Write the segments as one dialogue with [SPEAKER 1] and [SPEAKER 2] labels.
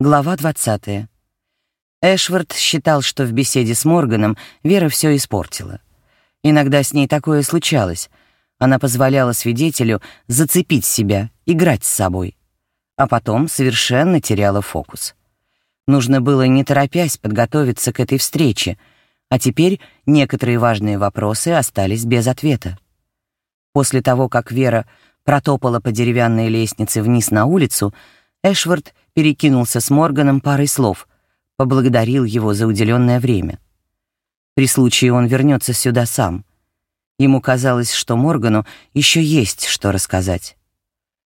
[SPEAKER 1] Глава 20. Эшвард считал, что в беседе с Морганом Вера все испортила. Иногда с ней такое случалось. Она позволяла свидетелю зацепить себя, играть с собой. А потом совершенно теряла фокус. Нужно было, не торопясь, подготовиться к этой встрече, а теперь некоторые важные вопросы остались без ответа. После того, как Вера протопала по деревянной лестнице вниз на улицу, Эшвард перекинулся с Морганом парой слов, поблагодарил его за уделенное время. При случае он вернется сюда сам. Ему казалось, что Моргану еще есть что рассказать.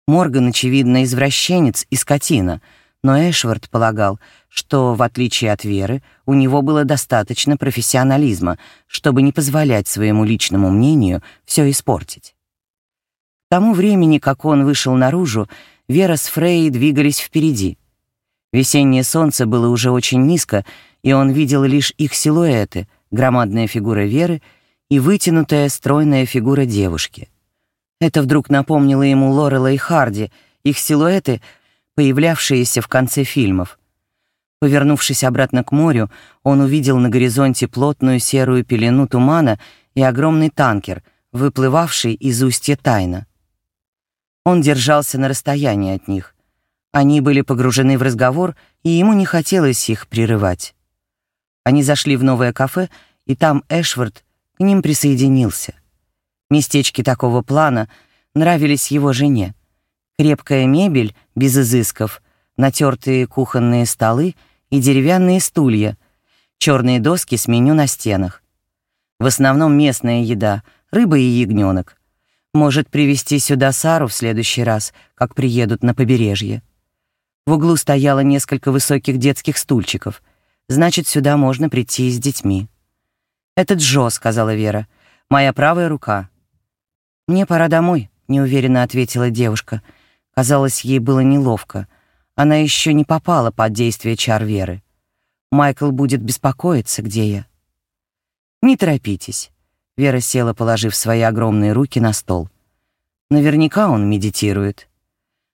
[SPEAKER 1] Морган, очевидно, извращенец и скотина, но Эшвард полагал, что, в отличие от Веры, у него было достаточно профессионализма, чтобы не позволять своему личному мнению все испортить. К тому времени, как он вышел наружу, Вера с Фрей двигались впереди. Весеннее солнце было уже очень низко, и он видел лишь их силуэты, громадная фигура Веры и вытянутая стройная фигура девушки. Это вдруг напомнило ему Лорела и Харди, их силуэты, появлявшиеся в конце фильмов. Повернувшись обратно к морю, он увидел на горизонте плотную серую пелену тумана и огромный танкер, выплывавший из устья Тайна. Он держался на расстоянии от них. Они были погружены в разговор, и ему не хотелось их прерывать. Они зашли в новое кафе, и там Эшвард к ним присоединился. Местечки такого плана нравились его жене. Крепкая мебель, без изысков, натертые кухонные столы и деревянные стулья, черные доски с меню на стенах. В основном местная еда, рыба и ягненок. Может привезти сюда Сару в следующий раз, как приедут на побережье. В углу стояло несколько высоких детских стульчиков. Значит, сюда можно прийти с детьми. «Это Джо», — сказала Вера. «Моя правая рука». «Мне пора домой», — неуверенно ответила девушка. Казалось, ей было неловко. Она еще не попала под действие чар Веры. Майкл будет беспокоиться, где я. «Не торопитесь. Вера села, положив свои огромные руки на стол. Наверняка он медитирует.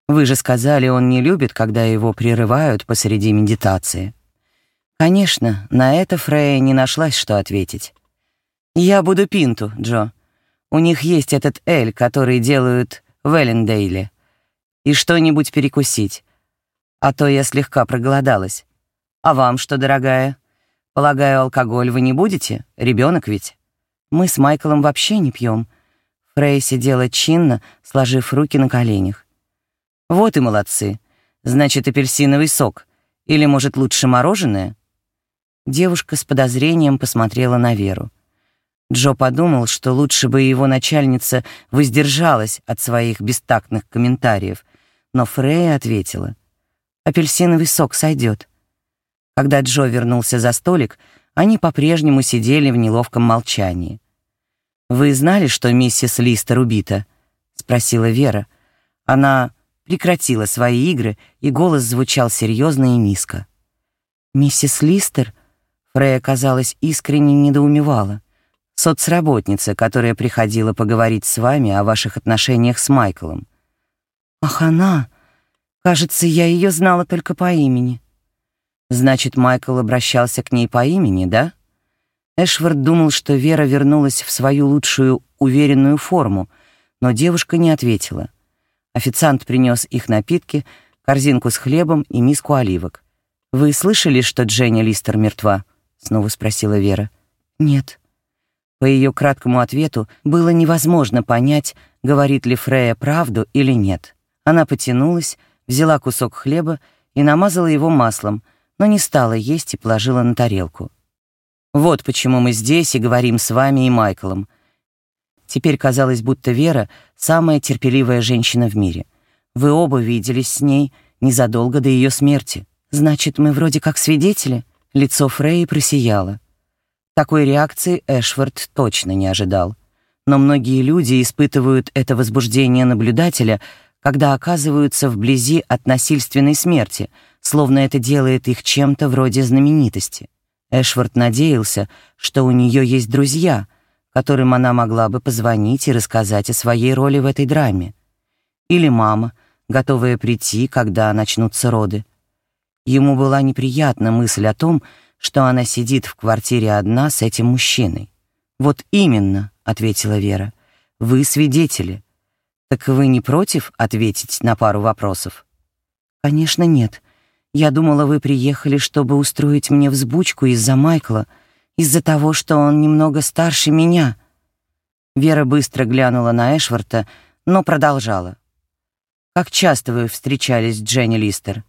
[SPEAKER 1] Вы же сказали, он не любит, когда его прерывают посреди медитации. Конечно, на это Фрея не нашлась, что ответить. «Я буду пинту, Джо. У них есть этот эль, который делают в Эллендейле. И что-нибудь перекусить. А то я слегка проголодалась. А вам что, дорогая? Полагаю, алкоголь вы не будете? Ребенок ведь?» Мы с Майклом вообще не пьем. Фрей сидела чинно, сложив руки на коленях. Вот и молодцы. Значит, апельсиновый сок. Или, может, лучше мороженое? Девушка с подозрением посмотрела на Веру. Джо подумал, что лучше бы его начальница воздержалась от своих бестактных комментариев, но Фрей ответила: "Апельсиновый сок сойдет". Когда Джо вернулся за столик, они по-прежнему сидели в неловком молчании. «Вы знали, что миссис Листер убита?» — спросила Вера. Она прекратила свои игры, и голос звучал серьезно и низко. «Миссис Листер?» — Фрея, казалось, искренне недоумевала. «Соцработница, которая приходила поговорить с вами о ваших отношениях с Майклом». «Ах, она! Кажется, я ее знала только по имени». Значит, Майкл обращался к ней по имени, да? Эшвард думал, что Вера вернулась в свою лучшую уверенную форму, но девушка не ответила. Официант принес их напитки, корзинку с хлебом и миску оливок. «Вы слышали, что Дженни Листер мертва?» — снова спросила Вера. «Нет». По ее краткому ответу было невозможно понять, говорит ли Фрея правду или нет. Она потянулась, взяла кусок хлеба и намазала его маслом, но не стала есть и положила на тарелку. «Вот почему мы здесь и говорим с вами и Майклом». Теперь казалось, будто Вера — самая терпеливая женщина в мире. Вы оба виделись с ней незадолго до ее смерти. Значит, мы вроде как свидетели?» Лицо Фрей просияло. Такой реакции Эшвард точно не ожидал. Но многие люди испытывают это возбуждение наблюдателя, когда оказываются вблизи от насильственной смерти — словно это делает их чем-то вроде знаменитости. Эшвард надеялся, что у нее есть друзья, которым она могла бы позвонить и рассказать о своей роли в этой драме. Или мама, готовая прийти, когда начнутся роды. Ему была неприятна мысль о том, что она сидит в квартире одна с этим мужчиной. «Вот именно», — ответила Вера, — «вы свидетели. Так вы не против ответить на пару вопросов?» «Конечно, нет. Я думала, вы приехали, чтобы устроить мне взбучку из-за Майкла, из-за того, что он немного старше меня». Вера быстро глянула на Эшварта, но продолжала. «Как часто вы встречались с Дженни Листер?»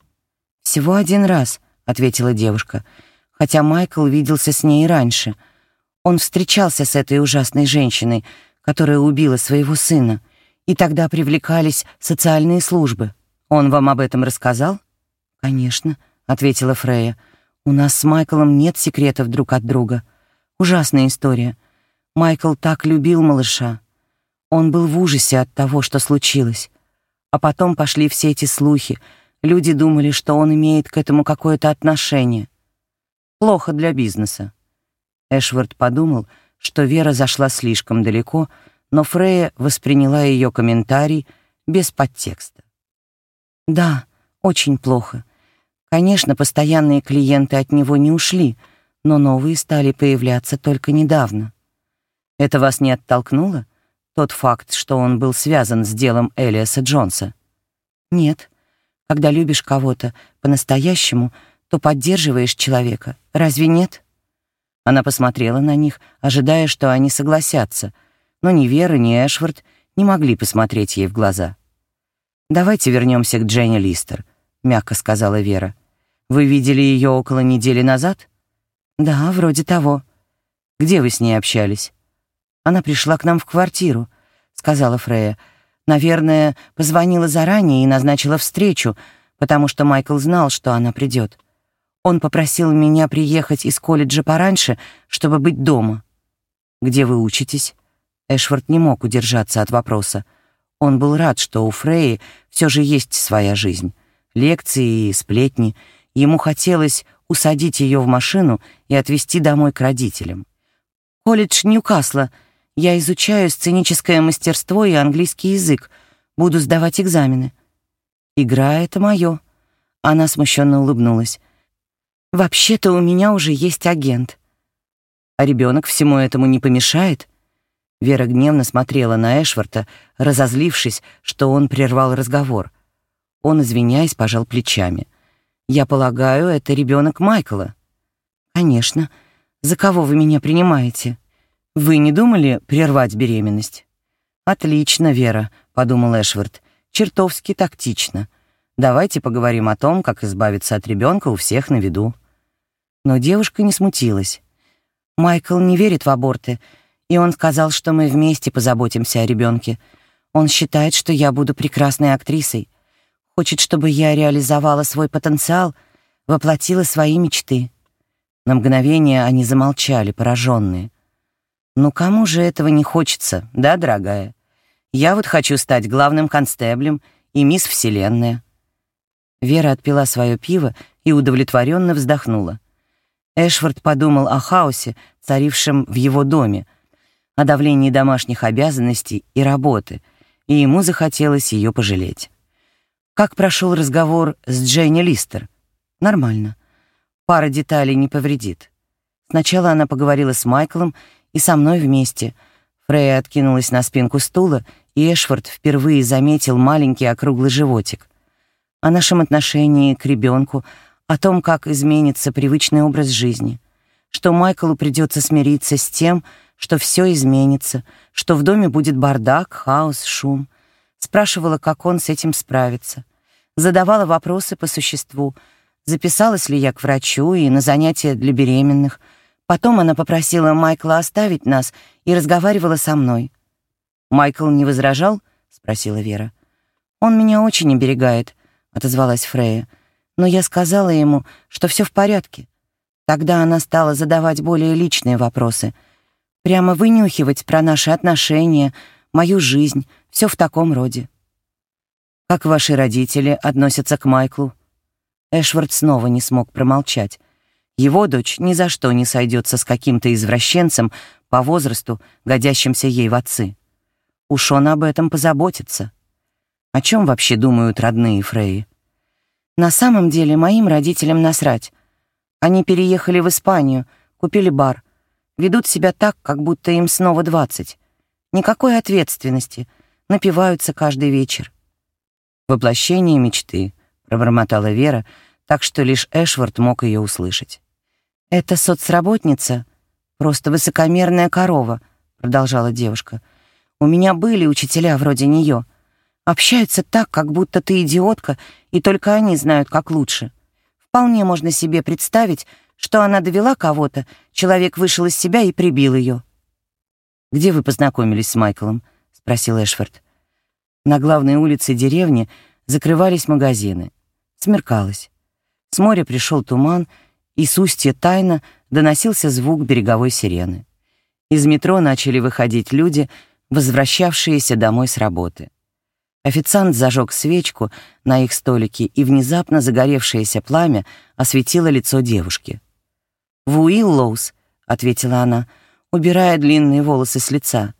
[SPEAKER 1] «Всего один раз», — ответила девушка, хотя Майкл виделся с ней раньше. Он встречался с этой ужасной женщиной, которая убила своего сына, и тогда привлекались социальные службы. Он вам об этом рассказал? «Конечно», — ответила Фрея. «У нас с Майклом нет секретов друг от друга. Ужасная история. Майкл так любил малыша. Он был в ужасе от того, что случилось. А потом пошли все эти слухи — Люди думали, что он имеет к этому какое-то отношение. Плохо для бизнеса. Эшвард подумал, что Вера зашла слишком далеко, но Фрея восприняла ее комментарий без подтекста. «Да, очень плохо. Конечно, постоянные клиенты от него не ушли, но новые стали появляться только недавно. Это вас не оттолкнуло? Тот факт, что он был связан с делом Элиаса Джонса? Нет. Когда любишь кого-то по-настоящему, то поддерживаешь человека. Разве нет? Она посмотрела на них, ожидая, что они согласятся, но ни Вера, ни Эшвард не могли посмотреть ей в глаза. «Давайте вернемся к Дженни Листер», — мягко сказала Вера. «Вы видели ее около недели назад?» «Да, вроде того». «Где вы с ней общались?» «Она пришла к нам в квартиру», — сказала Фрея. Наверное, позвонила заранее и назначила встречу, потому что Майкл знал, что она придет. Он попросил меня приехать из колледжа пораньше, чтобы быть дома. «Где вы учитесь?» Эшвард не мог удержаться от вопроса. Он был рад, что у Фреи все же есть своя жизнь. Лекции и сплетни. Ему хотелось усадить ее в машину и отвезти домой к родителям. «Колледж Ньюкасла», я изучаю сценическое мастерство и английский язык. Буду сдавать экзамены. Игра — это мое. Она смущенно улыбнулась. Вообще-то у меня уже есть агент. А ребенок всему этому не помешает? Вера гневно смотрела на Эшварта, разозлившись, что он прервал разговор. Он, извиняясь, пожал плечами. «Я полагаю, это ребенок Майкла». «Конечно. За кого вы меня принимаете?» «Вы не думали прервать беременность?» «Отлично, Вера», — подумал Эшвард. «Чертовски тактично. Давайте поговорим о том, как избавиться от ребенка у всех на виду». Но девушка не смутилась. «Майкл не верит в аборты, и он сказал, что мы вместе позаботимся о ребенке. Он считает, что я буду прекрасной актрисой. Хочет, чтобы я реализовала свой потенциал, воплотила свои мечты». На мгновение они замолчали, пораженные. «Ну кому же этого не хочется, да, дорогая? Я вот хочу стать главным констеблем и мисс Вселенная». Вера отпила свое пиво и удовлетворенно вздохнула. Эшвард подумал о хаосе, царившем в его доме, о давлении домашних обязанностей и работы, и ему захотелось ее пожалеть. Как прошел разговор с Дженни Листер? Нормально. Пара деталей не повредит. Сначала она поговорила с Майклом и со мной вместе. Фрейя откинулась на спинку стула, и Эшфорд впервые заметил маленький округлый животик. О нашем отношении к ребенку, о том, как изменится привычный образ жизни, что Майклу придется смириться с тем, что все изменится, что в доме будет бардак, хаос, шум. Спрашивала, как он с этим справится. Задавала вопросы по существу, записалась ли я к врачу и на занятия для беременных — Потом она попросила Майкла оставить нас и разговаривала со мной. «Майкл не возражал?» — спросила Вера. «Он меня очень оберегает», — отозвалась Фрея. «Но я сказала ему, что все в порядке. Тогда она стала задавать более личные вопросы. Прямо вынюхивать про наши отношения, мою жизнь, все в таком роде». «Как ваши родители относятся к Майклу?» Эшвард снова не смог промолчать. Его дочь ни за что не сойдется с каким-то извращенцем по возрасту, годящимся ей в отцы. Уж он об этом позаботится. О чем вообще думают родные Фреи? На самом деле моим родителям насрать. Они переехали в Испанию, купили бар. Ведут себя так, как будто им снова двадцать. Никакой ответственности. Напиваются каждый вечер. «Воплощение мечты», — пробормотала Вера, так что лишь Эшвард мог ее услышать. «Это соцработница, просто высокомерная корова», — продолжала девушка. «У меня были учителя вроде нее. Общаются так, как будто ты идиотка, и только они знают, как лучше. Вполне можно себе представить, что она довела кого-то, человек вышел из себя и прибил ее. «Где вы познакомились с Майклом?» — спросил Эшфорд. На главной улице деревни закрывались магазины. Смеркалось. С моря пришел туман, и с устья тайно доносился звук береговой сирены. Из метро начали выходить люди, возвращавшиеся домой с работы. Официант зажег свечку на их столике, и внезапно загоревшееся пламя осветило лицо девушки. «В Уиллоус», — ответила она, убирая длинные волосы с лица.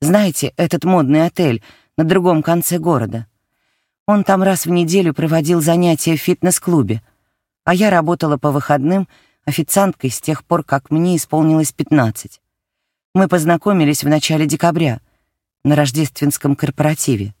[SPEAKER 1] «Знаете, этот модный отель на другом конце города. Он там раз в неделю проводил занятия в фитнес-клубе, а я работала по выходным официанткой с тех пор, как мне исполнилось пятнадцать. Мы познакомились в начале декабря на рождественском корпоративе.